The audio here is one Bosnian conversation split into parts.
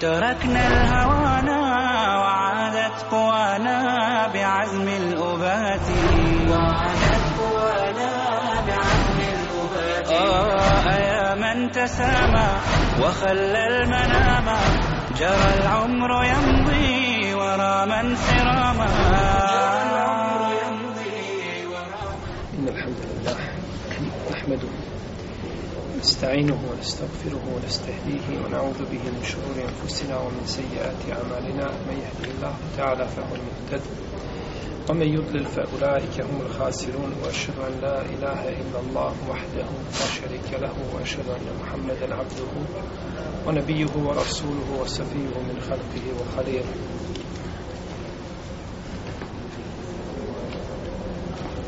تركنا الهوانا وعادت قوانا بعزم الأبات. وعادت قوانا بعزم الأبات. آه يا من تسامى وخلى المنام. جرى العمر يمضي ورا من سراما. إن الحمد لله نحمده نستعينه ونستغفره ونستهديه ونعوذ به من شرور أنفسنا ومن سيئات أعمالنا. من يهده الله تعالى فهو المهتد ومن يضلل فأولئك هم الخاسرون. وأشهد أن لا إله إلا الله وحده لا شريك له وأشهد أن محمدا عبده ونبيه ورسوله وصفيه من خلقه وخليله.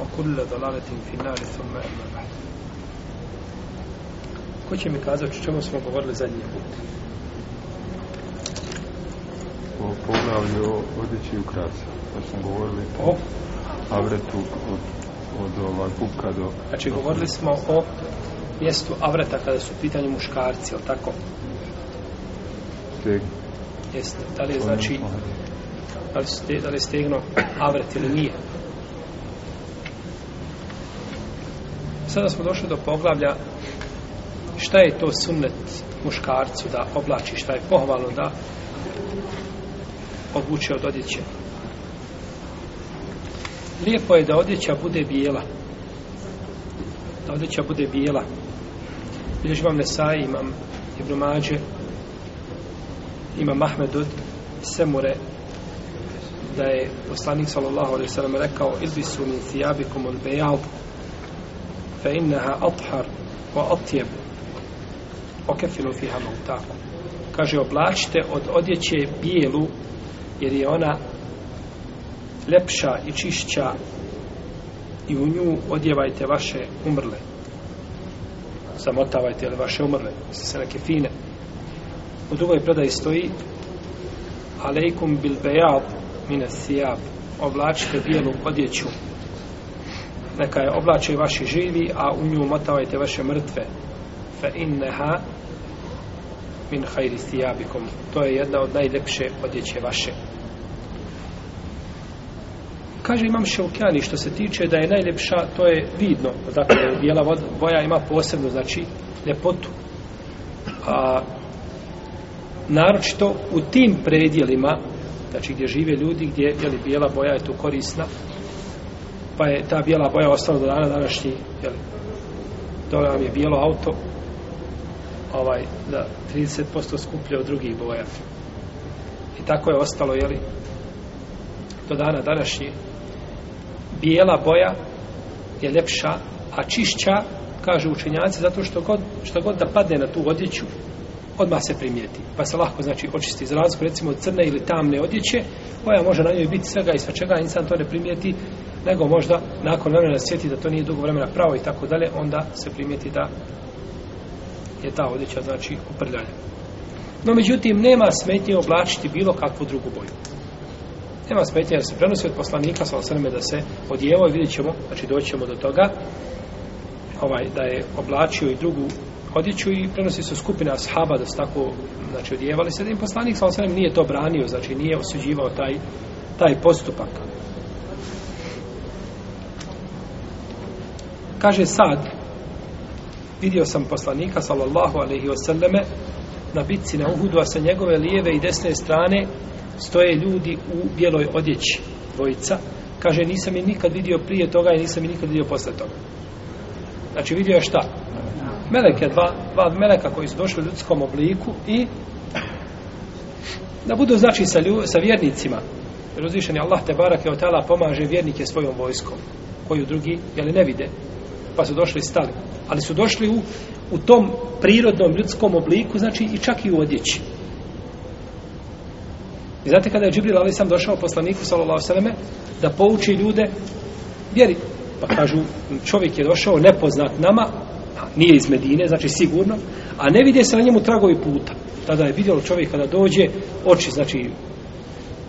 وكل ضلالة في النار ثم أما بعد Ko će mi kazati o čemu smo govorili zadnji put? o poglavlju o odjeći i ukrasa. Pa smo govorili O, avretu od, od ovaj pupka do... znači do- govorili smo o mjestu avreta kada su u pitanju muškarci, jel tako? Steg. Jeste. Da li je znači, da li, ste, da li je stegno avret ili nije? Sada smo došli do poglavlja šta je to sunnet muškarcu da oblači, šta je pohvalno da obuče od odjeće. Lijepo je da odjeća bude bijela. Da odjeća bude bijela. Vidiš vam Nesaj, imam Ibn Mađe, imam Ahmed od Semure, da je poslanik sallallahu alaihi sallam rekao ilbisu min thijabikum al bejad fe innaha athar wa atjeb okefilu fiha mautakum kaže oblačite od odjeće bijelu jer je ona lepša i čišća i u nju odjevajte vaše umrle. Zamotavajte li vaše umrle misli se neke fine u drugoj predaji stoji alejkum bil bejab mine sijab oblačite bijelu odjeću neka je oblače vaši živi a u nju motavajte vaše mrtve fa inneha min hajri stijabikom. to je jedna od najlepše odjeće vaše Kaže imam Šaukjani što se tiče da je najljepša, to je vidno. Dakle, bijela boja ima posebnu, znači, ljepotu. A, naročito u tim predjelima, znači gdje žive ljudi, gdje je bijela boja je tu korisna, pa je ta bijela boja ostala do dana današnji, jel, dole vam je bijelo auto, ovaj, da 30% skuplje od drugih boja. I tako je ostalo, jeli do dana današnji bijela boja je lepša, a čišća, kažu učenjaci, zato što god, što god da padne na tu odjeću, odmah se primijeti. Pa se lahko, znači, očisti za razliku, recimo, od crne ili tamne odjeće, koja može na njoj biti svega i svačega, insan to ne primijeti, nego možda nakon vremena sjeti da to nije dugo vremena pravo i tako dalje, onda se primijeti da je ta odjeća, znači, uprljanja. No, međutim, nema smetnje oblačiti bilo kakvu drugu boju. Nema smetnje da se prenosi od poslanika sa osrme da se odjevao i vidjet ćemo, znači doći ćemo do toga ovaj, da je oblačio i drugu odjeću i prenosi se skupina ashaba da su tako znači, odjevali se da im poslanik sa osrme nije to branio, znači nije osuđivao taj, taj postupak. Kaže sad, vidio sam poslanika, sallallahu alaihi wasallame, na bitci na Uhudu, a sa njegove lijeve i desne strane stoje ljudi u bijeloj odjeći, dvojica. Kaže, nisam je nikad vidio prije toga i nisam je nikad vidio posle toga. Znači, vidio je šta? Meleke, dva, dva meleka koji su došli u ljudskom obliku i da budu, znači, sa, lju, sa vjernicima. Jer uzvišen je Allah te barake od pomaže vjernike svojom vojskom, koju drugi, jeli ne vide, pa su došli stali. Ali su došli u, u tom prirodnom ljudskom obliku, znači i čak i u odjeći. I znate kada je Džibril Ali sam došao poslaniku sallallahu alejhi da pouči ljude vjeri. Pa kažu čovjek je došao nepoznat nama, a nije iz Medine, znači sigurno, a ne vide se na njemu tragovi puta. Tada je vidjelo čovjek kada dođe, oči znači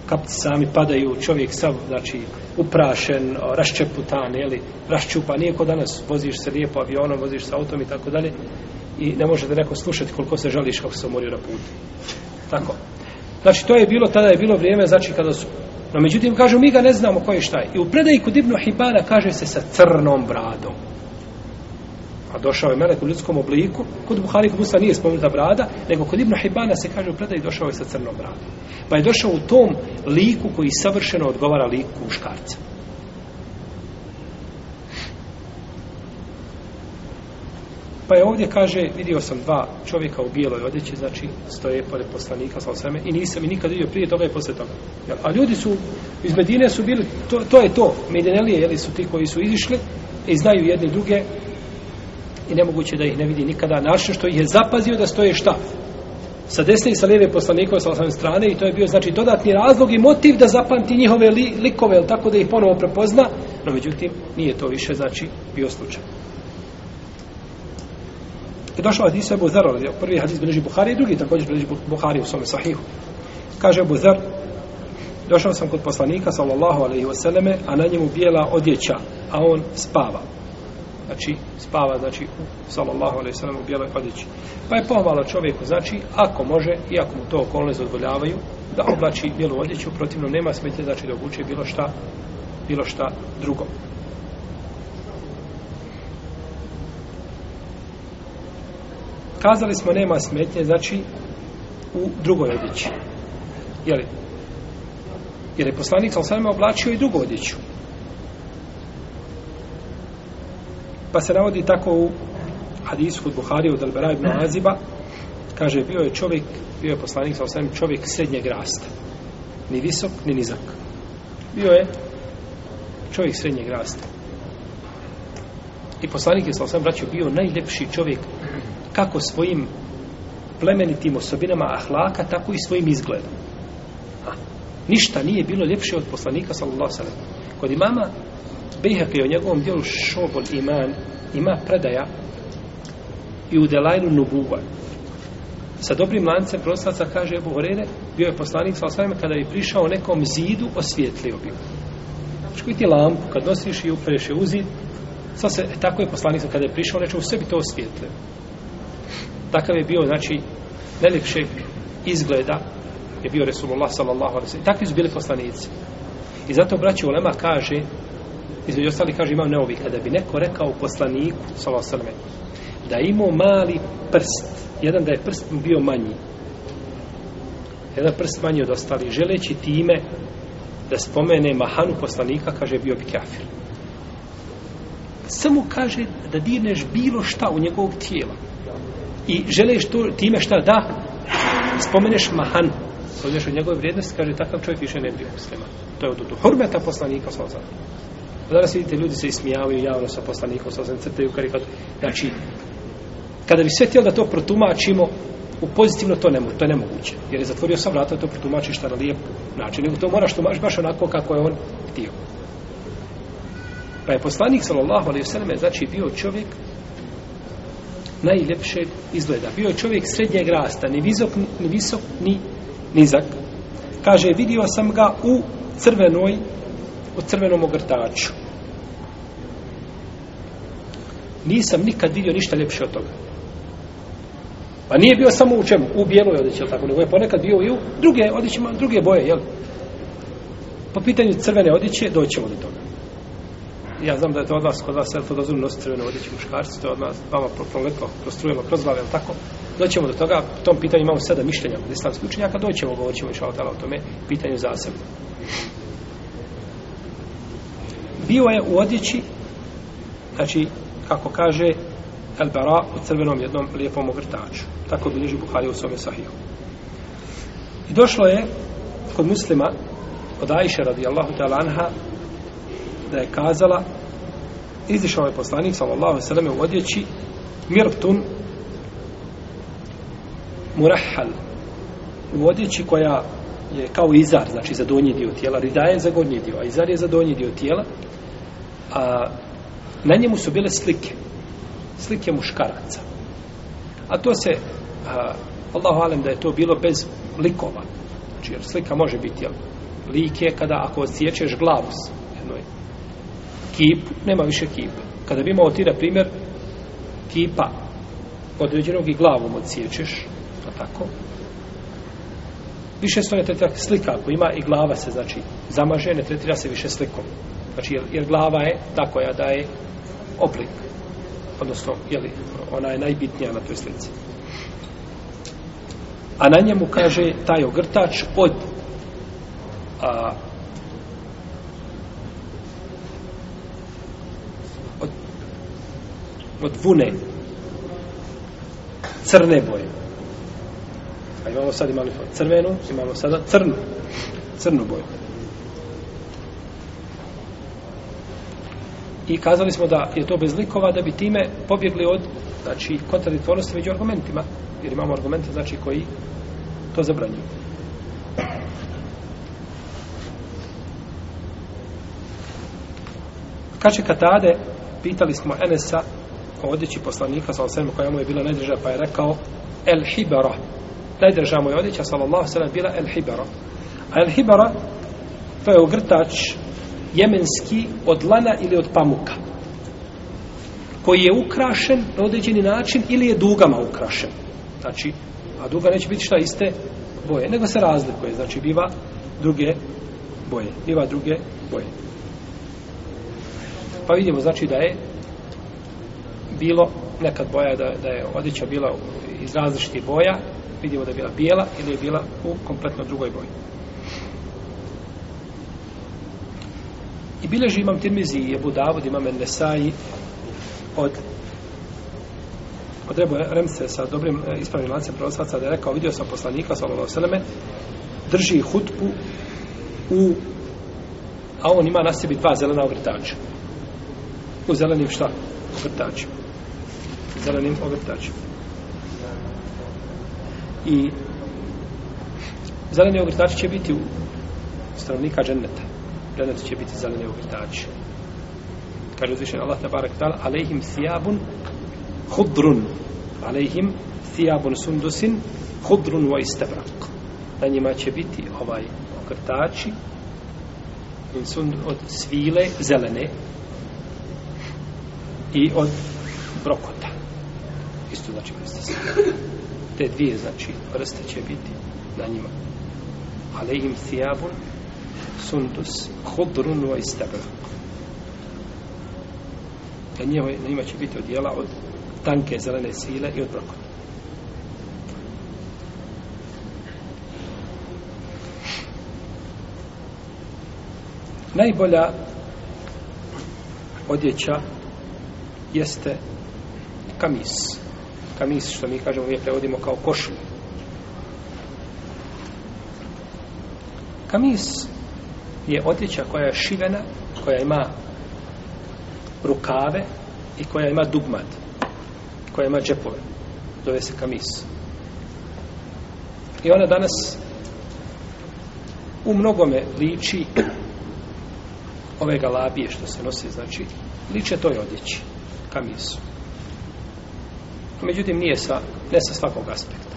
kapci sami padaju, čovjek sav, znači, uprašen, raščeputan, jeli, raščupan, nije ko danas, voziš se lijepo avionom, voziš se autom i tako dalje, i ne može da neko slušati koliko se žališ kako se umorio na putu. Tako. Znači, to je bilo, tada je bilo vrijeme, znači, kada su, no, međutim, kažu, mi ga ne znamo koji šta je. I u predaji kod Ibnu Hibana kaže se sa crnom bradom. A došao je melek u ljudskom obliku, kod Buhari kod Musa nije spomenuta brada, nego kod Ibn Hibana se kaže u predaji došao je sa crnom bradom. Pa je došao u tom liku koji savršeno odgovara liku muškarca. Pa je ovdje kaže, vidio sam dva čovjeka u bijeloj odjeći, znači stoje pored poslanika sa osveme i nisam i nikad vidio prije toga i posle toga. A ljudi su, iz Medine su bili, to, to je to, Medinelije, jeli su ti koji su izišli i znaju jedni druge i nemoguće da ih ne vidi nikada. Našto što ih je zapazio da stoje šta? Sa desne i sa lijeve poslanikove sa osam strane i to je bio znači dodatni razlog i motiv da zapamti njihove li, likove, tako da ih ponovo prepozna, no međutim nije to više znači bio slučaj. Je došao hadis Ebu Zer, prvi hadis bilježi Buhari i drugi također bilježi Buhari u svome sahihu. Kaže Ebu Zer, došao sam kod poslanika, sallallahu alaihi wasallame, a na njemu bijela odjeća, a on spava. Znači, spava, znači, u, sallallahu alejhi ve sellem u bijeloj odjeći. Pa je pohvala čovjeku, znači, ako može, i ako mu to okolnosti dozvoljavaju da oblači bijelu odjeću, protivno nema smetje, znači, da obuče bilo šta, bilo šta drugo. kazali smo nema smetnje, znači u drugoj odjeći. Jeli? Jer je poslanik sa sellem oblačio i drugu odjeću. Pa se navodi tako u hadisu kod Buhari od Albera ibn Aziba, kaže, bio je čovjek, bio je poslanik sa osanima čovjek srednjeg rasta. Ni visok, ni nizak. Bio je čovjek srednjeg rasta. I poslanik je sa osanima braću bio najljepši čovjek kako svojim plemenitim osobinama ahlaka, tako i svojim izgledom. A, ništa nije bilo ljepše od poslanika, sallallahu sallam. Kod imama Bejhake o njegovom dijelu Šobol iman ima predaja i u Delajlu Nubuva. Sa dobrim lancem proslaca kaže Ebu Horene, bio je poslanik sa sallam kada je prišao nekom zidu, osvijetlio bi. Škoj ti lampu, kad nosiš i upereš je u zid, sad se, e, tako je poslanik kada je prišao, neče u sebi to osvijetlio takav je bio, znači, najljepšeg izgleda je bio Resulullah sallallahu alaihi sallam. Takvi su bili poslanici. I zato braći Ulema kaže, između ostali kaže imam neovi, kada bi neko rekao poslaniku, sallallahu alaihi da imao mali prst, jedan da je prst bio manji, jedan prst manji od ostali, želeći time da spomene mahanu poslanika, kaže, bio bi kafir. Samo kaže da dirneš bilo šta u njegovog tijela. I želiš to, time šta da spomeneš mahan spomeneš od njegove vrijednosti kaže takav čovjek više ne bio musliman. To je od hurmeta poslanika sa danas vidite ljudi se ismijavaju javno sa poslanikom sa osam crtaju karikatu znači kada bi sve htjelo da to protumačimo u pozitivno to ne to je nemoguće jer je zatvorio sam vrata da to protumačiš na lijep način nego to moraš tumačiti baš onako kako je on htio pa je poslanik sallallahu alejhi ve selleme znači bio čovjek najljepšeg izgleda. Bio je čovjek srednjeg rasta, ni visok, ni visok, ni nizak. Kaže, vidio sam ga u crvenoj, o crvenom ogrtaču. Nisam nikad vidio ništa ljepše od toga. Pa nije bio samo u čemu? U bijeloj odjeći, jel tako? Nego je ponekad bio i u druge odjeće, druge boje, jel? Po pitanju crvene odjeće, doćemo do toga. ja znam da je to od vas, kod vas, to dozvoljno nositi crvene odjeće muškarci, to je od nas, vama proletlo, prostrujemo kroz glavu, jel tako? Doćemo do toga, po tom pitanju imamo sada mišljenja od islamskih učenjaka, doćemo, govorit ćemo išao o tome pitanju zasebno. Bio je u odjeći, znači, kako kaže El Bara u crvenom jednom lijepom ogrtaču. Tako bilježi Buhari u svome sahiju. I došlo je kod muslima od Ajše radijallahu ta'ala anha da je kazala izišao je poslanik sallallahu sallam u odjeći mirtun murahal u odjeći koja je kao izar, znači za donji dio tijela, rida je za gornji dio, a izar je za donji dio tijela, a na njemu su bile slike, slike muškaraca. A to se, a, Allahu alem da je to bilo bez likova, znači jer slika može biti, jel, lik je kada ako odsjećeš glavu s jednoj kip, nema više kipa. Kada bi imao ti, na primjer, kipa određenog i glavom odsjećeš, pa tako, više se ne tretira slika, ako ima i glava se, znači, zamaže, ne tretira se više slikom. Znači, jer, jer glava je ta koja daje oblik. Odnosno, jeli, ona je najbitnija na toj slici. A na njemu kaže taj ogrtač od a, od, od vune crne boje. Imamo sad imali crvenu, imamo sada crnu, crnu boju. I kazali smo da je to bez likova da bi time pobjegli od znači kontradiktornosti među argumentima jer imamo argumente znači koji to zabranjuju. Kaže Katade, pitali smo Enesa o odjeći poslanika, sa osvijem koja mu je bila najdrža, pa je rekao El Hibara. Najdrža mu je odjeća, sallallahu sallam, bila El Hibara. A El Hibara, to je ogrtač jemenski od lana ili od pamuka koji je ukrašen na određeni način ili je dugama ukrašen. Znači, a duga neće biti šta iste boje, nego se razlikuje. Znači, biva druge boje. Biva druge boje. Pa vidimo, znači, da je bilo nekad boja, da, da je odjeća bila iz različitih boja, vidimo da je bila bijela ili je bila u kompletno drugoj boji. I bileži imam Tirmizi i Ebu Davud, imam Ennesaji od od Rebu Remse sa dobrim e, ispravnim lancem prenoslaca da je rekao, vidio sam poslanika sallallahu alejhi drži hutbu u a on ima na sebi dva zelena ogrtača. U zelenim šta? Ogrtačima. Zelenim ogrtačima. I zeleni ogrtači će biti u stanovnika dženneta. Džennet će biti zeleni ogrtači. Kaže uzvišen Allah tabarak ta'ala, alejhim thiyabun khudrun alejhim thiyabun sundusin khudrun wa istabrak na njima će biti ovaj okrtači od svile zelene i od brokota isto znači vrste svile te dvije znači vrste će biti na njima alejhim thiyabun sundus khudrun wa istabrak na njima, na njima će biti odjela od tanke zelene sile i od brokota. Najbolja odjeća jeste kamis. Kamis, što mi kažemo, mi je prevodimo kao košulju. Kamis je odjeća koja je šivena, koja ima rukave i koja ima dugmat, koja ima džepove. Zove se kamis. I ona danas u mnogome liči ove galabije što se nosi, znači, liče toj odjeći, kamisu. Međutim, nije sa, ne sa svakog aspekta.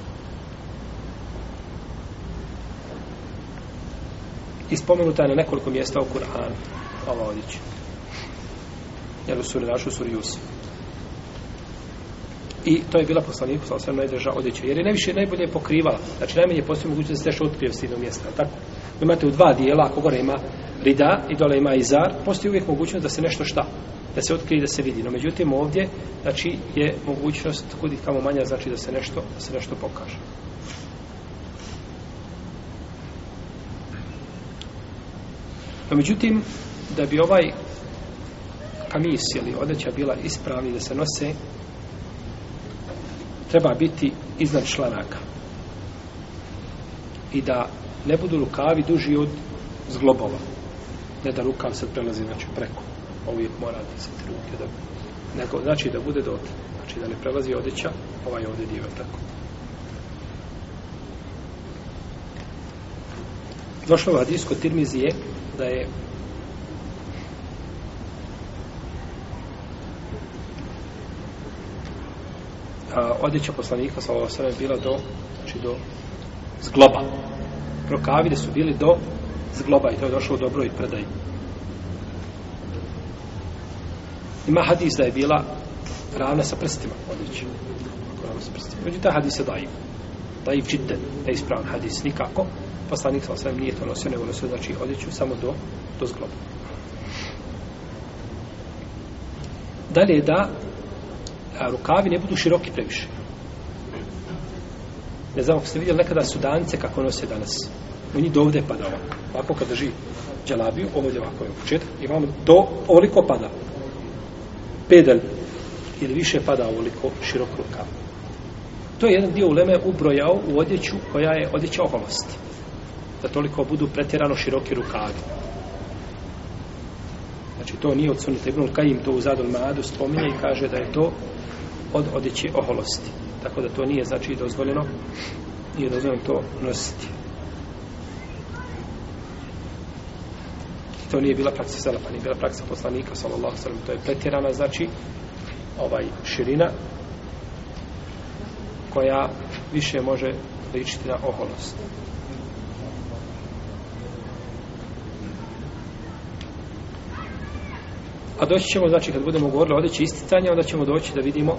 Ispomenuta je na nekoliko mjesta u Kur'anu ova odjeća jel u suri našu suri Jusuf. I to je bila poslanik, sa osvijem najdrža odjeća. Jer je najviše najbolje pokrivala. Znači najmanje postoji mogućnost da se što otkrije s jednog mjesta. Tako? Imate u dva dijela, ako gore ima rida i dole ima izar, postoji uvijek mogućnost da se nešto šta, da se otkrije da se vidi. No međutim ovdje, znači, je mogućnost kudi kamo manja, znači da se nešto, da se nešto pokaže. No međutim, da bi ovaj kamis ili odeća bila ispravni da se nose, treba biti iznad članaka. I da ne budu rukavi duži od zglobova. Ne da rukav sad prelazi znači preko. Uvijek mora da se ruke da neko, znači da bude do znači da ne prelazi odjeća ovaj ovdje dio tako. Došlo u hadijsko tirmizije da je a, odjeća poslanika sallallahu alejhi bila do znači do zgloba. Rokavi su bili do zgloba i to je došlo u dobroj predaji. Ima hadis da je bila ravna sa prstima odjeća. Ravna sa prstima. Međutim, ta hadis je daiv. Daiv čitten, neispravan hadis nikako. Poslanik sa osvijem nije to nosio, nego nosio znači odjeću samo do do zgloba. Dalje da a rukavi ne budu široki previše. Ne znam, ako ste vidjeli nekada sudance kako nose danas. U njih do ovdje pada ovako. Ovako kad drži dželabiju, ovdje ovako je u početak, i vam do ovoliko pada. Pedal ili više pada ovoliko širok rukav. To je jedan dio uleme ubrojao u odjeću koja je odjeća oholosti. Da toliko budu pretjerano široki rukavi. Znači to nije od sunnita Ibnul Kajim to u Zadol Maadu spominje i kaže da je to od odjeće oholosti. Tako da to nije znači dozvoljeno nije dozvoljeno to nositi. Znači, to nije bila praksa Selefa, pa nije bila praksa poslanika sallallahu sallam. To je pretjerana znači ovaj širina koja više može ličiti na oholost. A doći ćemo, znači, kad budemo govorili o odeći isticanja, onda ćemo doći da vidimo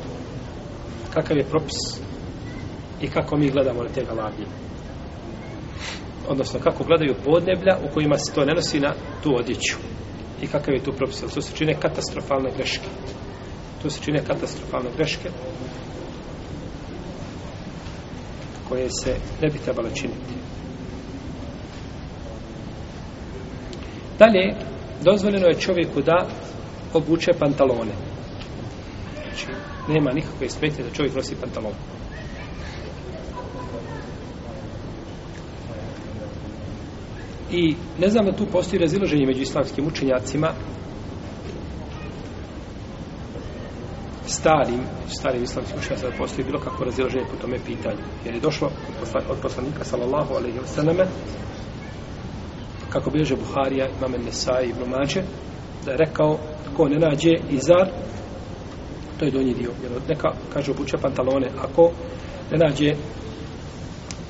kakav je propis i kako mi gledamo na te galavlje. Odnosno, kako gledaju podneblja u kojima se to ne nosi na tu odjeću. I kakav je tu propis. To se čine katastrofalne greške. To se čine katastrofalne greške koje se ne bi trebalo činiti. Dalje, dozvoljeno je čovjeku da obuče pantalone. Znači, nema nikakve smetnje da čovjek nosi pantalone. I ne znam da tu postoji razilaženje među islamskim učenjacima starim, starim islamskim učenjacima da postoji bilo kako razilaženje po tome pitanju. Jer je došlo od poslanika sallallahu alaihi wa sallame kako bilježe Buharija, imame Nesai i Ibn Mađe, da je rekao ko ne nađe izar to je donji dio. Jer neka kaže obuče pantalone. Ako ne nađe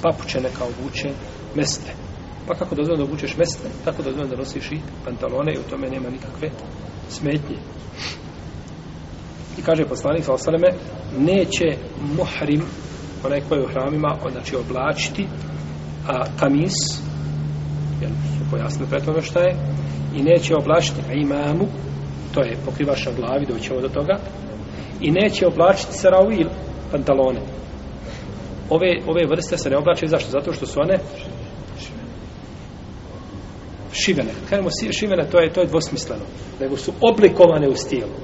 papuče neka obuče mestre pa kako dozvoljeno da obučeš mestre tako dozvoljeno da nosiš i pantalone i u tome nema nikakve smetnje i kaže poslanik sa osaleme neće muhrim onaj koji je u hramima znači oblačiti a kamis jer su pojasnili pre toga šta je i neće oblačiti a imamu to je pokrivaš na glavi, doćemo do toga, i neće oblačiti sarawil, pantalone. Ove, ove vrste se ne oblače, zašto? Zato što su one šivene. Kažemo šivene, to je, to je dvosmisleno. Nego su oblikovane u stilu.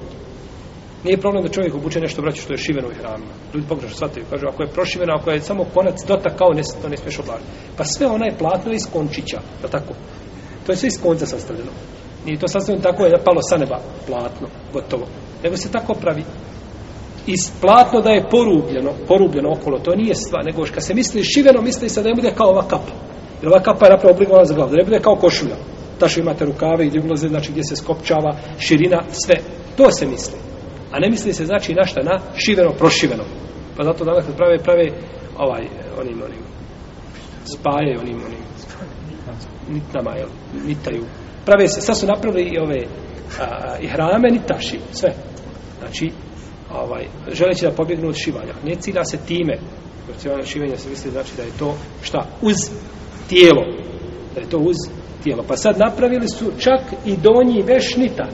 Nije problem da čovjek obuče nešto braću što je šiveno u hramima. Ljudi pogrešno shvataju. Kažu, ako je prošiveno, ako je samo konac dotakao, ne, to ne smiješ oblačiti. Pa sve ona je platno iz končića, da tako? To je sve iz konca sastavljeno. Nije to sastavljeno tako je da palo sa neba platno, gotovo. Nego se tako pravi. I platno da je porubljeno, porubljeno okolo, to nije stvar, nego kad se misli šiveno, misli se da ne bude kao ova kapa. Jer ova kapa je napravo obligovana za glavu, da ne bude kao košulja. Ta što imate rukave i gdje ulaze, znači gdje se skopčava, širina, sve. To se misli. A ne misli se znači na šta, na šiveno, prošiveno. Pa zato danas kad prave, prave ovaj, onim, onim, spaje onim, onim, nitnama, jel, nitaju, prave se, sad su napravili i ove a, i hrame, nitaši, sve. Znači, ovaj, želeći da pobjegnu od šivanja. Ne cilja se time, jer šivanja se misli znači da je to šta? Uz tijelo. Da je to uz tijelo. Pa sad napravili su čak i donji veš nitan.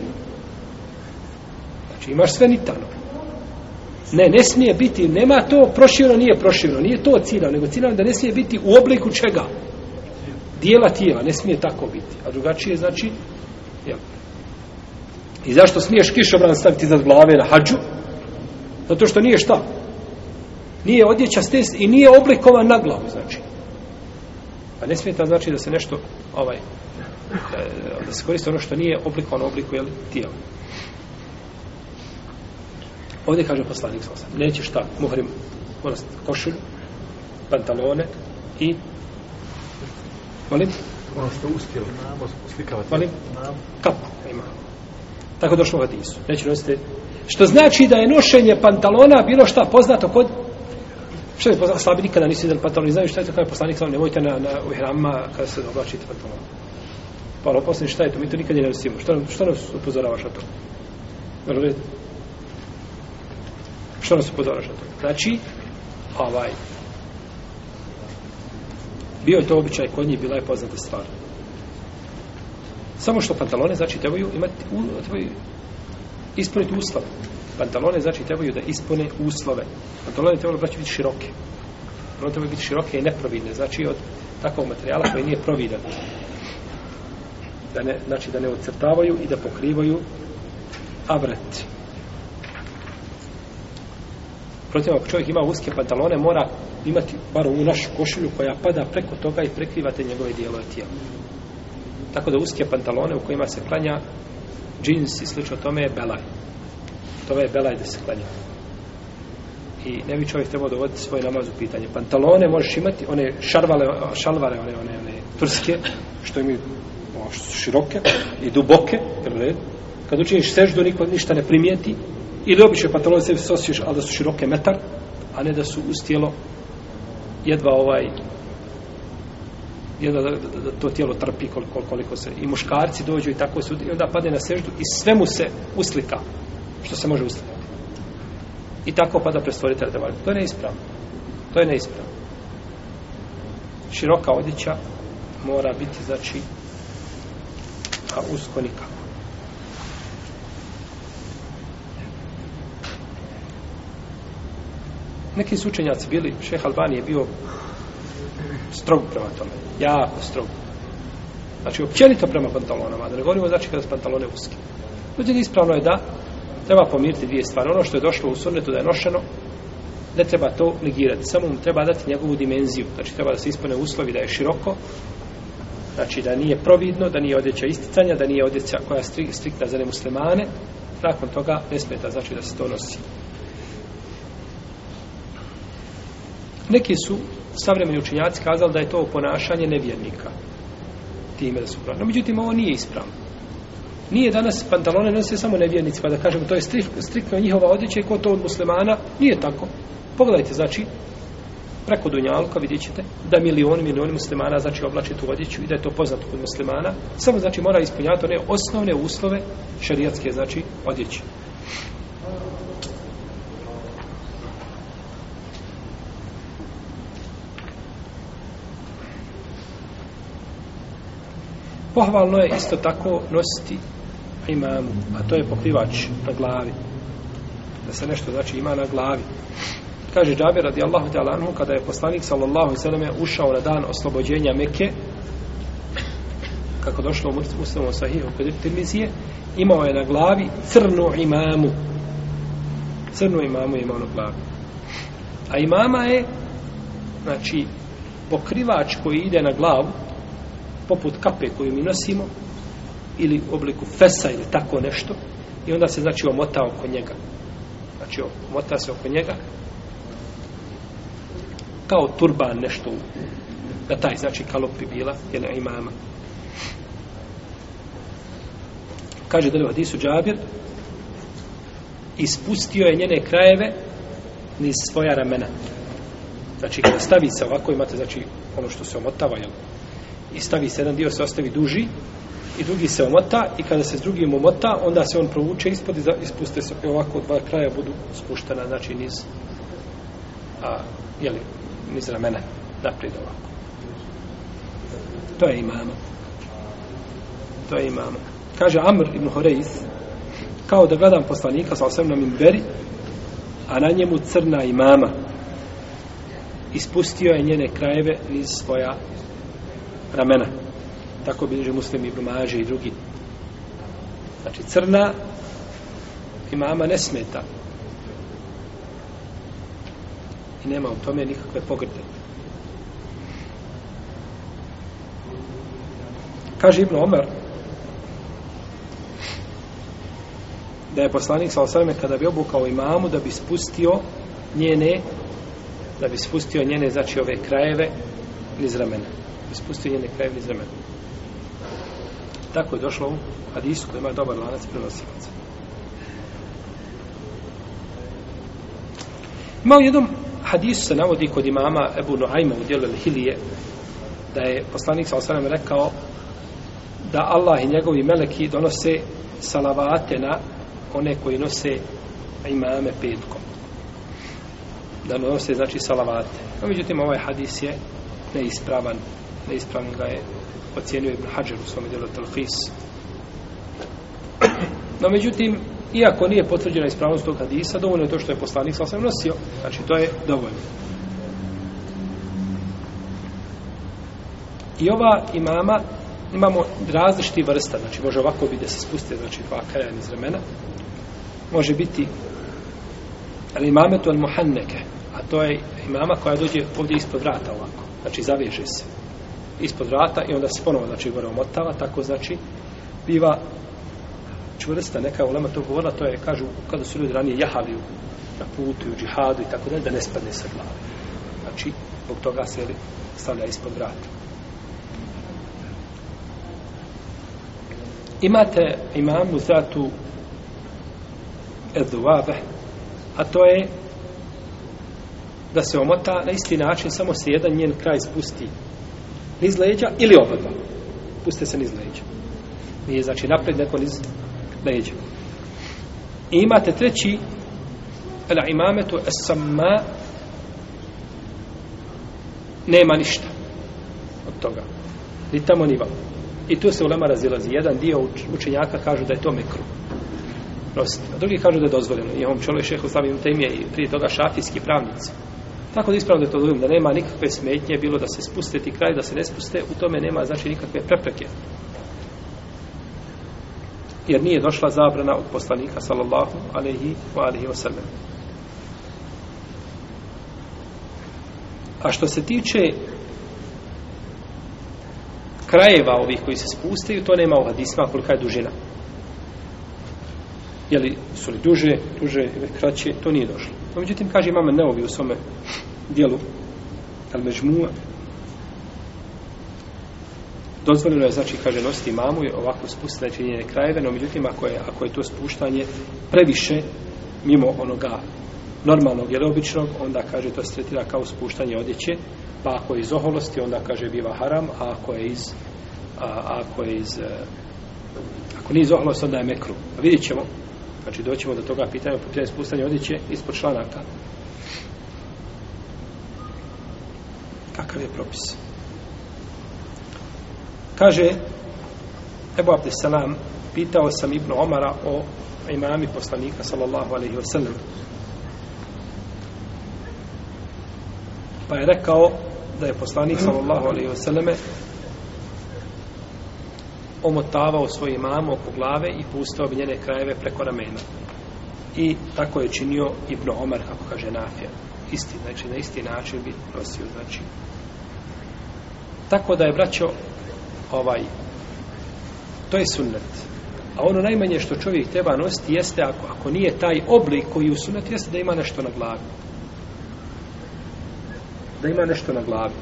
Znači imaš sve nitano. Ne, ne smije biti, nema to prošireno, nije prošireno, nije to ciljano, nego ciljano da ne smije biti u obliku čega? Dijela tijela, ne smije tako biti. A drugačije znači, jel? I zašto smiješ kišobran staviti iznad glave na hađu? Zato što nije šta? Nije odjeća stes i nije oblikovan na glavu, znači. Pa ne smije ta znači da se nešto, ovaj, da, da se koristi ono što nije oblikovano obliku, jel, tijela. Ovdje kaže poslanik sa. Neće šta, muhrim, mora košulj, pantalone i molim? Ono što uspjeli, slikavati. Molim? Kapu ima. Tako došlo u hadisu. Neće nositi. Što znači da je nošenje pantalona bilo šta poznato kod Što je poznato? Slabi nikada nisu vidjeli pantaloni. Znaju šta je to kada je poslanik sa nemojte na, na, u hrama, kada se oblačite pantalona. Pa ono posljedno šta je to? Mi to nikad ne nosimo. Što, što nas upozoravaš na to? Jel Što nas upozoravaš na to? Znači, ovaj, bio je to običaj kod njih, bila je poznata stvar. Samo što pantalone, znači, trebaju imati, u, trebaju ispuniti uslove. Pantalone, znači, trebaju da ispune uslove. Pantalone trebaju znači, biti široke. Pantalone trebaju biti široke i neprovidne, znači, od takvog materijala koji nije providan. Da ne, znači, da ne ocrtavaju i da pokrivaju avret. Protiv, ako čovjek ima uske pantalone, mora imati bar u našu košulju koja pada preko toga i prekrivate njegove dijelove tijela. Tako da uske pantalone u kojima se klanja džins i slično tome je belaj. Tome je belaj da se klanja. I ne bi čovjek trebao dovoditi svoj namaz u pitanje. Pantalone možeš imati, one šarvale, šalvare, one, one, one turske, što imaju o, što su široke i duboke, jel red? Kad učiniš seždu, niko ništa ne primijeti. Ili obično pantalone se sosiješ, ali da su široke metar, a ne da su uz tijelo jedva ovaj jedva da, da, da to tijelo trpi koliko, koliko se i muškarci dođu i tako su i onda pade na seždu i sve mu se uslika što se može ustaviti. i tako pada pre stvoritelja to je neispravno to je neispravno široka odjeća mora biti znači a usko nikako neki su učenjaci bili, šeh Albani je bio strog prema tome, jako strog. Znači, općenito prema pantalonama, da ne govorimo znači kada su pantalone uske. Međutim, ispravno je da treba pomiriti dvije stvari. Ono što je došlo u sunnetu da je nošeno, ne treba to negirati. Samo mu treba dati njegovu dimenziju. Znači, treba da se ispune uslovi da je široko, znači da nije providno, da nije odjeća isticanja, da nije odjeća koja je striktna za nemuslimane. Nakon toga ne smeta, znači da se to nosi. Neki su savremeni učinjaci kazali da je to ponašanje nevjernika. Time da su pravno. Međutim, ovo nije ispravno. Nije danas pantalone nose samo nevjernici, pa da kažemo to je striktno njihova odjeća i ko to od muslimana. Nije tako. Pogledajte, znači, preko Dunjalka vidjet ćete da milioni, milioni muslimana znači oblači tu odjeću i da je to poznato kod muslimana. Samo znači mora ispunjati one osnovne uslove šarijatske znači odjeće. Pohvalno je isto tako nositi imamu, a to je pokrivač na glavi. Da se nešto znači ima na glavi. Kaže Džabir radijallahu ta'ala anhu kada je poslanik sallallahu sallam ušao na dan oslobođenja Mekke kako došlo u Muslimu sahihu kod Tirmizije imao je na glavi crnu imamu crnu imamu je imao na glavi a imama je znači pokrivač koji ide na glavu poput kape koju mi nosimo ili u obliku fesa ili tako nešto i onda se znači omota oko njega. Znači omota se oko njega kao turban nešto da taj znači kalop bi bila jel imama. Kaže da u hadisu Džabir ispustio je njene krajeve niz svoja ramena. Znači kada stavi se ovako imate znači ono što se omotava jel i stavi se jedan dio se ostavi duži i drugi se omota i kada se s drugim omota onda se on provuče ispod i ispuste se ovako dva kraja budu spuštena znači niz a, jeli, niz ramena naprijed ovako to je imamo to je imama. Kaže Amr ibn Horeis, kao da gledam poslanika sa osam na minberi, a na njemu crna imama. Ispustio je njene krajeve iz svoja ramena. Tako bilježe muslim ibn Maže i drugi. Znači crna imama ne smeta. I nema u tome nikakve pogrde. Kaže Ibn Omer da je poslanik sa osrame kada bi obukao imamu da bi spustio njene da bi spustio njene znači ove krajeve niz ramena. Da bi spustio njene krajeve niz ramena. Tako je došlo u hadisu koji ima dobar lanac prenosilaca. Ima u jednom hadisu se navodi kod imama Ebu Nuajma u dijelu Hilije da je poslanik sa osanem rekao da Allah i njegovi meleki donose salavate na one koji nose imame petkom. Da nose, znači, salavate. No, međutim, ovaj hadis je neispravan. Neispravan ga je ocijenio Ibn Hajar u svom djelu Talqis. No, međutim, iako nije potvrđena ispravnost tog hadisa, dovoljno je to što je poslanik sa osam nosio. Znači, to je dovoljno. I ova imama imamo različiti vrsta, znači može ovako biti da se spuste, znači dva kraja iz ramena, može biti ali imametu al muhanneke, a to je imama koja dođe ovdje ispod vrata ovako, znači zaveže se ispod vrata i onda se ponovo znači gore omotava, tako znači biva čvrsta, neka ulema to govorila, to je, kažu, kada su ljudi ranije jahali na putu i u džihadu i tako dalje, da ne spadne sa glave. Znači, zbog toga se stavlja ispod vrata. imate imamu zatu eduvabe a to je da se omota na isti način samo se jedan njen kraj spusti niz leđa ili oba puste se niz leđa nije znači napred neko niz leđa i imate treći ala imametu esamma nema ništa od toga ni tamo ni vamo I tu se ulema razilazi. Jedan dio učenjaka kažu da je to mekru. Nositi. A drugi kažu da je dozvoljeno. I ovom čovjek šehu slavim temije i prije toga šafijski pravnici. Tako da ispravno je to dozvoljeno. Da nema nikakve smetnje, bilo da se spuste ti kraj, da se ne spuste, u tome nema znači nikakve prepreke. Jer nije došla zabrana od poslanika, sallallahu alaihi wa alaihi wa sallam. A što se tiče krajeva ovih koji se spustaju, to nema u hadisma kolika je dužina. Je li su li duže, duže ili kraće, to nije došlo. No, međutim, kaže imam neovi u svome dijelu, al mežmua, dozvoljeno je, znači, kaže, nositi mamu i ovako spustiti znači, njene krajeve, no, međutim, ako je, ako je to spuštanje previše mimo onoga normalnog ili običnog, onda, kaže, to se tretira kao spuštanje odjeće, pa ako je iz oholosti, onda kaže biva haram, a ako je iz a ako je iz a, ako nije iz oholosti, onda je mekru. A vidjet ćemo, znači doćemo do toga pitanja po pitanju spustanja odjeće ispod članaka. Kakav je propis? Kaže Ebu Abdesalam, pitao sam Ibnu Omara o imami poslanika sallallahu alaihi wa sallam. Pa je rekao da je poslanik sallallahu alejhi ve selleme omotavao svoj imam oko glave i pustao bi njene krajeve preko ramena. I tako je činio Ibn Omar, kako kaže Nafija. Isti, znači na isti način bi nosio, znači. Tako da je braćo ovaj to je sunnet. A ono najmanje što čovjek treba nositi jeste ako, ako nije taj oblik koji u sunnet jeste da ima nešto na glavi da ima nešto na glavi.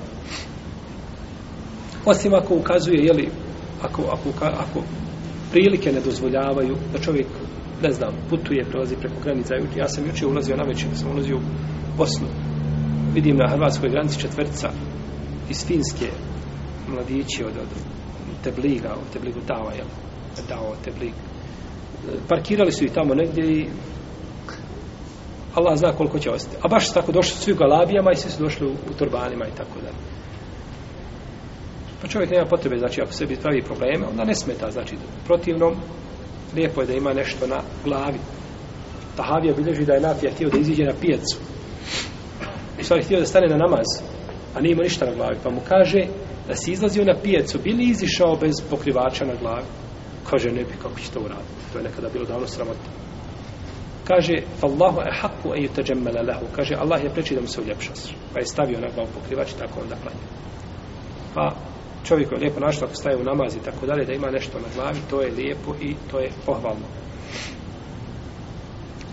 Osim ako ukazuje, jeli, ako, ako, ako prilike ne dozvoljavaju da čovjek, ne znam, putuje, prelazi preko granica. Ja sam juče ulazio na večer, sam ulazio u Bosnu. Vidim na hrvatskoj granici četvrtca iz Finske mladići od, od Tebliga, od Tebligu Dava, jel? Dao Teblig. Parkirali su i tamo negdje i Allah zna koliko će ostati. A baš tako došli svi u galabijama i svi su došli u, u turbanima i tako dalje. Pa čovjek nema potrebe, znači ako sebi pravi probleme, onda ne smeta, znači protivnom, lijepo je da ima nešto na glavi. Tahavija bilježi da je Nafija htio da iziđe na pijacu. U stvari htio da stane na namaz, a nije imao ništa na glavi. Pa mu kaže da si izlazio na pijacu, bili izišao bez pokrivača na glavi? Kaže, ne bi, kako će to uraditi? To je nekada bilo davno sramotno. Kaže, Allahu e haku e yutajammala lahu. Kaže, Allah je preči da mu se uljepša. Pa je stavio na glavu pokrivač i tako onda klanja. Pa čovjek je lijepo našto ako staje u namaz i tako dalje, da ima nešto na glavi, to je lijepo i to je pohvalno.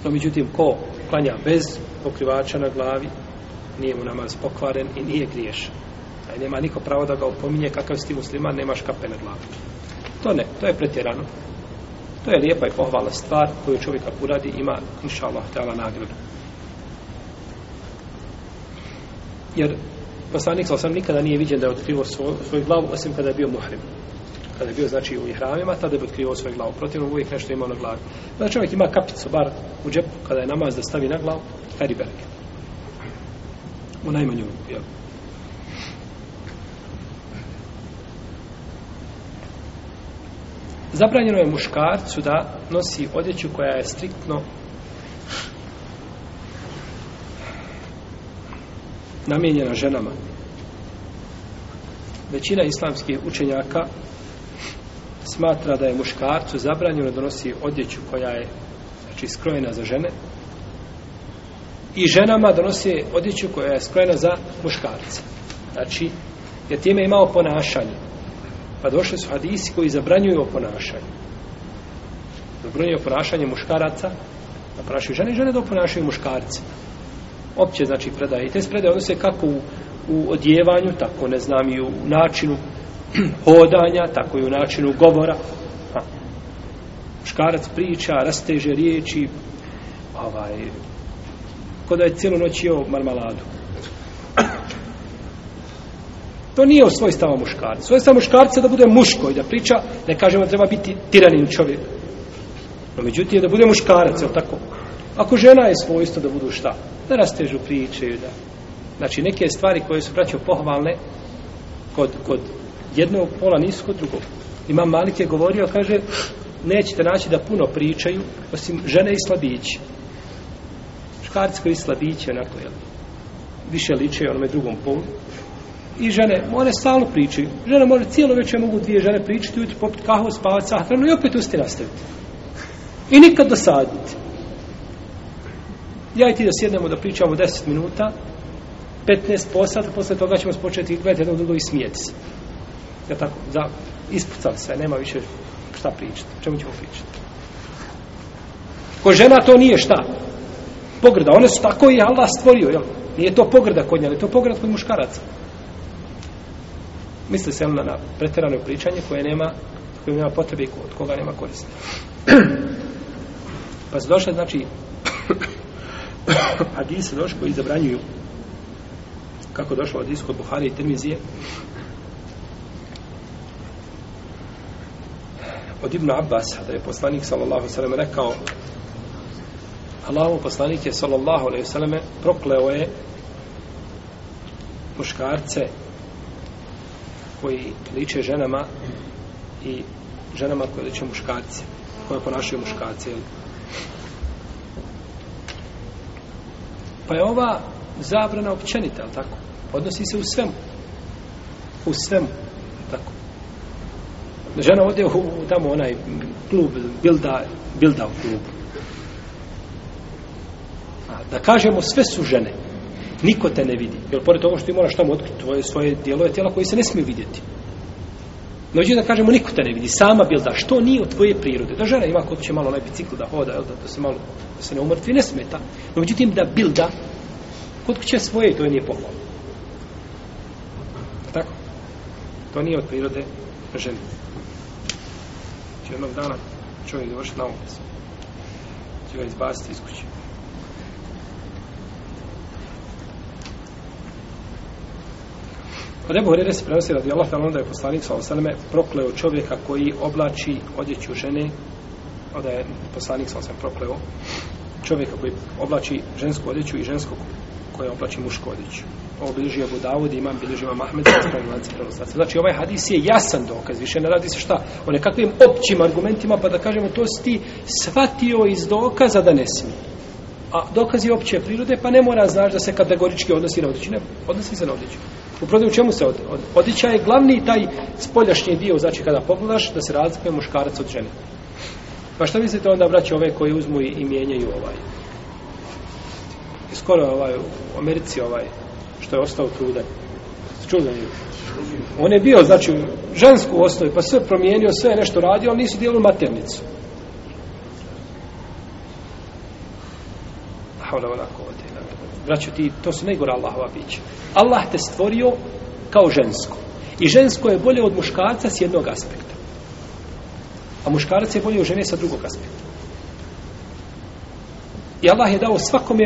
No, međutim, ko klanja bez pokrivača na glavi, nije mu namaz pokvaren i nije griješan. A nema niko pravo da ga opominje kakav si ti musliman, nemaš kape na glavi. To ne, to je pretjerano. To je lijepa i pohvalna stvar koju čovjek ako uradi ima, inša Allah, nagradu. Jer poslanik sam nikada nije viđen da je otkrivo svoj, svoju glavu, osim kada je bio muhrim. Kada je bio, znači, u ihramima, tada bi otkrivo svoju glavu. Protivno, uvijek nešto imao na glavi. Da čovjek ima kapicu, bar u džepu, kada je namaz da stavi na glavu, kari berke. U najmanju, jel? Zabranjeno je muškarcu da nosi odjeću koja je striktno namijenjena ženama. Većina islamskih učenjaka smatra da je muškarcu zabranjeno da nosi odjeću koja je znači, skrojena za žene i ženama da nosi odjeću koja je skrojena za muškarce. Znači, jer time je imao ponašanje. Pa došli su hadisi koji zabranjuju ponašanje. Zabranjuju ponašanje muškaraca, da ponašaju žene i žene da ponašaju muškarce. Opće, znači, predaje. I te predaje odnose kako u, u odjevanju, tako, ne znam, i u načinu hodanja, tako i u načinu govora. Ha. Škarac priča, rasteže riječi, ovaj, ko da je cijelu noć jeo marmaladu. To nije u svojstava muškarca. Svoj stava muškarca da bude muško i da priča, ne kažemo da treba biti tiranin čovjek. No, međutim, da bude muškarac, je tako? Ako žena je svojstvo da budu šta? Da rastežu priče, da... Znači, neke stvari koje su braćo pohvalne kod, kod jednog pola nisu kod drugog. Imam Malik je govorio, kaže, nećete naći da puno pričaju, osim žene i slabići. Muškarci koji slabići, onako, jel? Više liče onome drugom polu i žene, one stalno pričaju. žene može cijelo večer mogu dvije žene pričati, ujutro popiti kahu, spavati sahranu i opet usti nastaviti. I nikad dosaditi. Ja i ti da sjednemo da pričamo 10 minuta, 15 posata, posle toga ćemo spočeti gledati jednog drugog i smijeti se. Ja tako, za, ispucali sve, nema više šta pričati. Čemu ćemo pričati? Ko žena to nije šta? Pogrda, one su tako i Allah stvorio, jel? Nije to pogrda kod nje, ali to pogrda kod muškaraca misli se na, na pretjerano pričanje koje nema koje nema potrebe i od koga nema koristi. pa su došle, znači, hadise došli koji zabranjuju kako došlo od iskod Buhari i Tirmizije od Ibn Abbas da je poslanik sallallahu sallam rekao Allahu poslanik je sallallahu alaihi sallam prokleo je muškarce koji liče ženama i ženama koje liče muškarce koje ponašaju muškarce jel? Pa je ova zabrana općenita ali tako? Odnosi se u svemu. U svemu tako? Žena ode u tamo onaj klub bilda, bilda u klubu. A, da kažemo sve su žene. Niko te ne vidi. Jer pored toga što ti moraš tamo otkriti tvoje svoje dijelove tijela koji se ne smiju vidjeti. Dođe da kažemo, niko te ne vidi. Sama bil da što nije od tvoje prirode. Da žena ima kod će malo na biciklu da hoda, da, da se malo da se ne umrtvi, ne smeta. No, međutim, da bil da kod će svoje to je nije pohvalno. Tako? To nije od prirode žene. Če jednog dana čovjek dovršiti na ulicu. Će ga izbaciti iz kuće. Pa Od Ebu Hrere se prenosi radi Allah tamo da je poslanik sa osaleme prokleo čovjeka koji oblači odjeću žene onda je poslanik sa osaleme prokleo čovjeka koji oblači žensku odjeću i ženskog koja oblači mušku odjeću. Ovo bilježi Abu Dawud imam bilježi imam Ahmed Znači ovaj hadis je jasan dokaz, više ne radi se šta o nekakvim općim argumentima pa da kažemo to si ti shvatio iz dokaza da ne smije. A dokaz je opće prirode pa ne mora znaš da se kategorički odnosi na odjeću. Ne, odnosi se na odjeću. U čemu se od, od, odjeća je glavni taj spoljašnji dio, znači kada pogledaš da se razlikuje muškarac od žene. Pa šta mislite onda braće, ove koji uzmu i, i mijenjaju ovaj? I skoro ovaj u Americi ovaj što je ostao trudan. Čudan je. On je bio, znači, žensku osnovu, pa sve promijenio, sve je nešto radio, ali nisu dijelili maternicu. Hvala onako. Braćo, ti, to su najgore Allahova bića. Allah te stvorio kao žensko. I žensko je bolje od muškarca s jednog aspekta. A muškarac je bolje od žene sa drugog aspekta. I Allah je dao svakome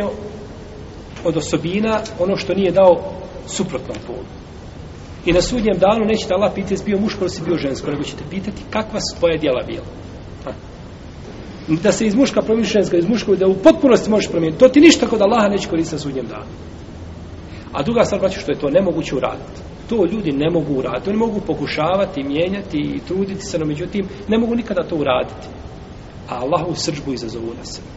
od osobina ono što nije dao suprotnom polu. I na sudnjem danu nećete Allah pitati jesi bio muško ili si bio žensko, nego ćete pitati kakva su tvoje djela bila. Da se iz muška promijeniš ženska, iz muška da u potpunosti možeš promijeniti. To ti ništa kod Allaha neće koristiti na sudnjem danu. A druga stvar braću što je to nemoguće uraditi. To ljudi ne mogu uraditi. Oni mogu pokušavati, mijenjati i truditi se, no međutim ne mogu nikada to uraditi. A Allahu srđbu izazovu na sebe.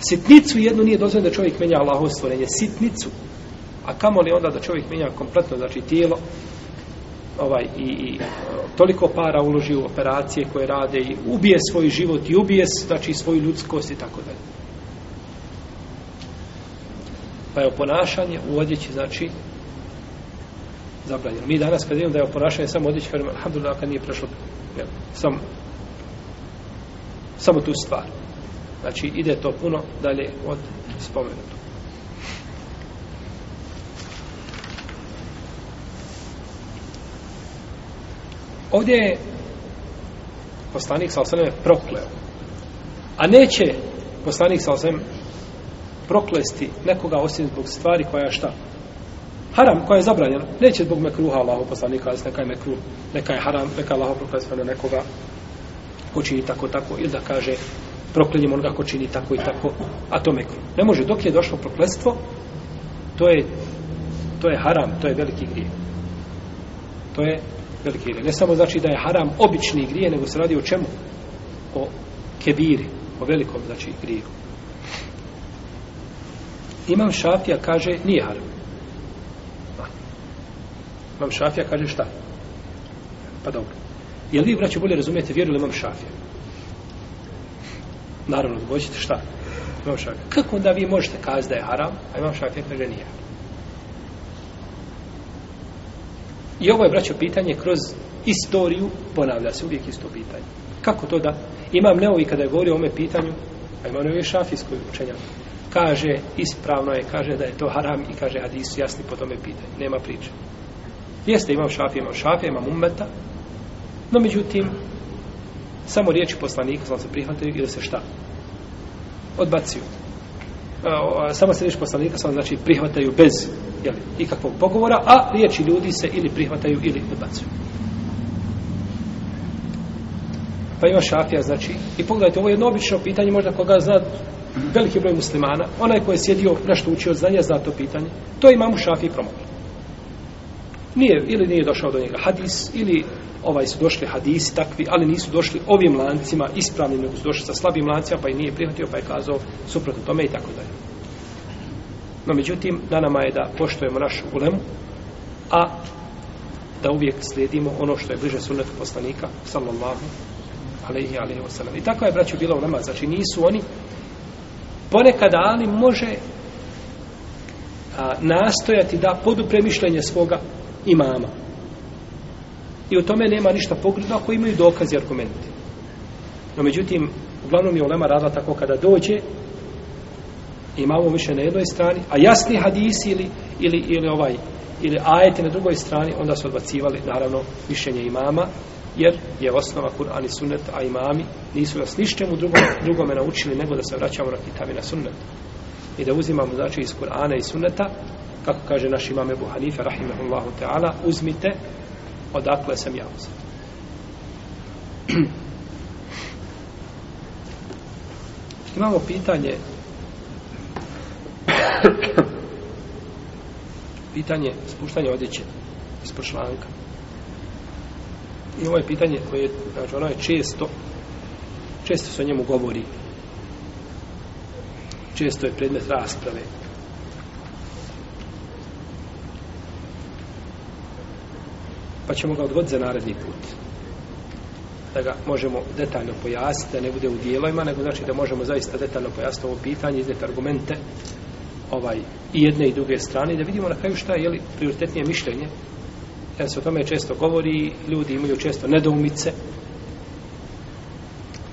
Sitnicu jednu nije dozvoljeno da čovjek menja Allahovo stvorenje. Sitnicu. A kamo li onda da čovjek menja kompletno, znači tijelo, ovaj, i, i toliko para uloži u operacije koje rade i ubije svoj život i ubije znači svoju ljudskost i tako dalje. Pa je ponašanje u odjeći, znači, zabranjeno. Mi danas kad vidimo da je ponašanje samo odjeći, kažemo, alhamdulillah, kad nije prešlo jel, sam, samo tu stvar. Znači, ide to puno dalje od spomenutu. Ovdje je poslanik sa osvrame prokleo. A neće poslanik sa osvrame proklesti nekoga osim zbog stvari koja je šta? Haram, koja je zabranjena. Neće zbog mekruha Allahu poslanika, neka je mekruh, neka je haram, neka je Allahu proklesti na nekoga ko čini tako, tako, ili da kaže proklinjem onoga ko čini tako i tako, a to mekruh. Ne može, dok je došlo prokletstvo, to je, to je haram, to je veliki grijeh. To je velike grije. Ne samo znači da je haram obični grije, nego se radi o čemu? O kebiri, o velikom, znači, grijehu. Imam Šafija kaže nije haram. Imam Šafija kaže šta? Pa dobro. Je li vi, braću, bolje razumijete vjeru ili imam Šafija? Naravno, odgoćete šta? Imam Šafija. Kako onda vi možete kazati da je haram, a imam Šafija kaže nije haram? I ovo je, braćo, pitanje kroz istoriju, ponavlja se uvijek isto pitanje. Kako to da? Imam Neovi kada je govorio o ome pitanju, a imam Neovi šafijskoj učenjak, kaže, ispravno je, kaže da je to haram i kaže hadis jasni po tome pitanje. Nema priče. Jeste, imam šafija, imam šafija, imam ummeta, no međutim, samo riječi poslanika sam se prihvataju ili se šta? Odbacuju. Samo se riječ poslanika samo znači prihvataju bez jeli, ikakvog pogovora, a riječi ljudi se ili prihvataju ili odbacuju. Pa ima šafija, znači, i pogledajte, ovo je jedno obično pitanje, možda koga zna veliki broj muslimana, onaj koji je sjedio nešto učio od znanja, zna to pitanje, to imamu šafiji promogli. Nije, ili nije došao do njega hadis, ili ovaj su došli hadisi takvi, ali nisu došli ovim lancima ispravnim, nego su došli sa slabim lancima, pa i nije prihvatio, pa je kazao suprotno tome i tako dalje. No, međutim, na nama je da poštojemo našu ulemu, a da uvijek slijedimo ono što je bliže sunnetu poslanika, sallallahu alaihi, alaihi wasallam. I tako je, braću, bila ulema. Znači, nisu oni ponekad ali može a, nastojati da podupre mišljenje svoga imama. I u tome nema ništa pogledno ako imaju dokazi i argumenti. No međutim, uglavnom je ulema radila tako kada dođe imamo više na jednoj strani, a jasni hadisi ili, ili, ili ovaj ili ajete na drugoj strani, onda su odbacivali naravno mišljenje imama, jer je osnova Kur'an i sunnet, a imami nisu nas nišćemu drugom, drugome naučili nego da se vraćamo na kitab i na sunnet. I da uzimamo znači iz Kur'ana i sunneta, kako kaže naš imam Ebu Hanife, rahimahullahu ta'ala, uzmite odakle sam ja uzet. Imamo pitanje pitanje spuštanja odjeće ispod članka. I ovo je pitanje koje je, znači ono je često, često se o njemu govori. Često je predmet rasprave. Pa ćemo ga odvoditi za naredni put. Da ga možemo detaljno pojasniti, da ne bude u dijelovima, nego znači da možemo zaista detaljno pojasniti ovo pitanje, izneti argumente ovaj, i jedne i druge strane i da vidimo na kraju šta je jeli, prioritetnije mišljenje jer se o tome često govori ljudi imaju često nedoumice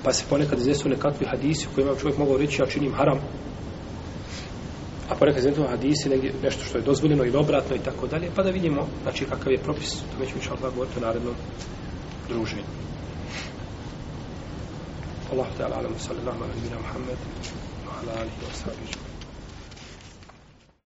pa se ponekad iznesu nekakvi hadisi u kojima čovjek mogao reći ja činim haram a ponekad iznesu hadisi negdje, nešto što je dozvoljeno ili obratno i tako dalje pa da vidimo znači kakav je propis. To već mi ćemo govoriti u narednom druženju. Allah ta'ala alamu sallallahu ala nabina Muhammed wa ala alihi wa sallam